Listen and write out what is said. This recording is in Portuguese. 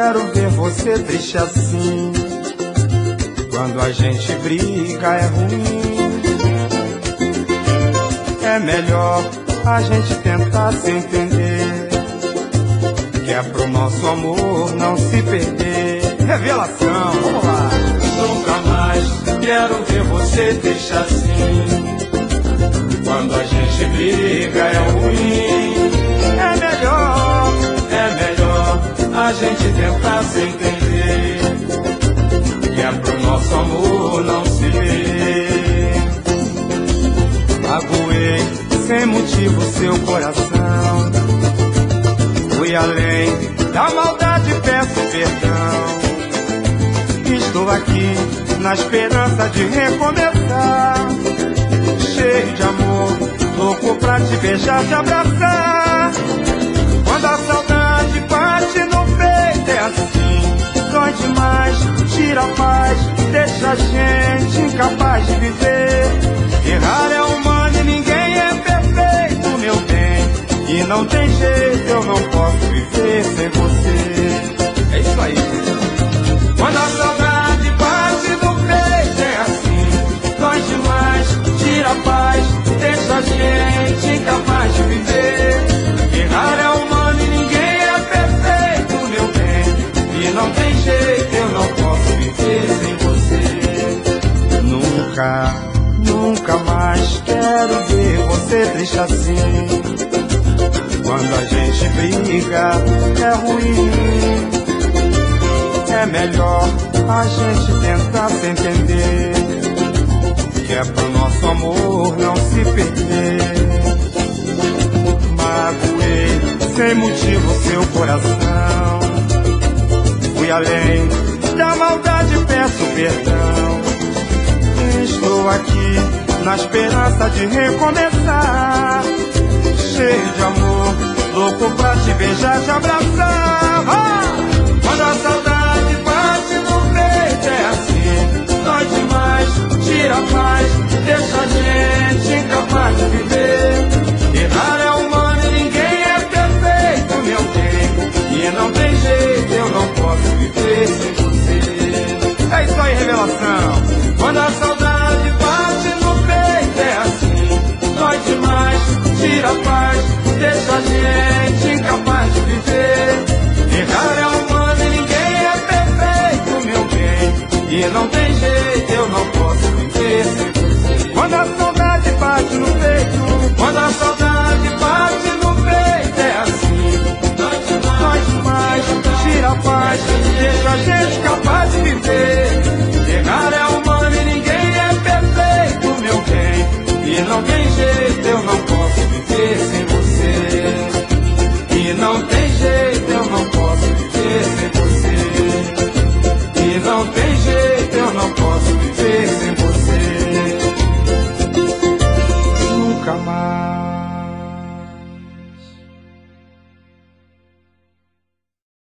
quero ver você triste assim. Quando a gente briga é ruim. É melhor a gente tentar se entender. Que é pro nosso amor não se perder. Revelação, vamos lá. Nunca mais quero ver você triste assim. A gente tentar se entender. Que é pro nosso amor não se ver. Magoei sem motivo seu coração. Fui além da maldade, peço perdão. Estou aqui na esperança de recomeçar. Cheio de amor, louco pra te beijar, te abraçar. A gente incapaz de viver. Errar é humano e ninguém é perfeito, meu bem. E não tem jeito, eu não posso viver sem você. É isso aí. Quando a Nunca, mais quero ver você triste assim. Quando a gente briga, é ruim. É melhor a gente tentar se entender. Que é pro nosso amor não se perder. Magoei sem motivo seu coração. Fui além da maldade, peço perdão. Estou aqui na esperança de recomeçar. Cheio de amor, louco pra te beijar, te abraçar. Ah! Quando a saudade bate no peito, é assim. Dói demais, tira a paz, deixa gente incapaz de viver. Errar é humano e ninguém é perfeito, meu bem. E não tem jeito, eu não posso viver sem você. Quando a no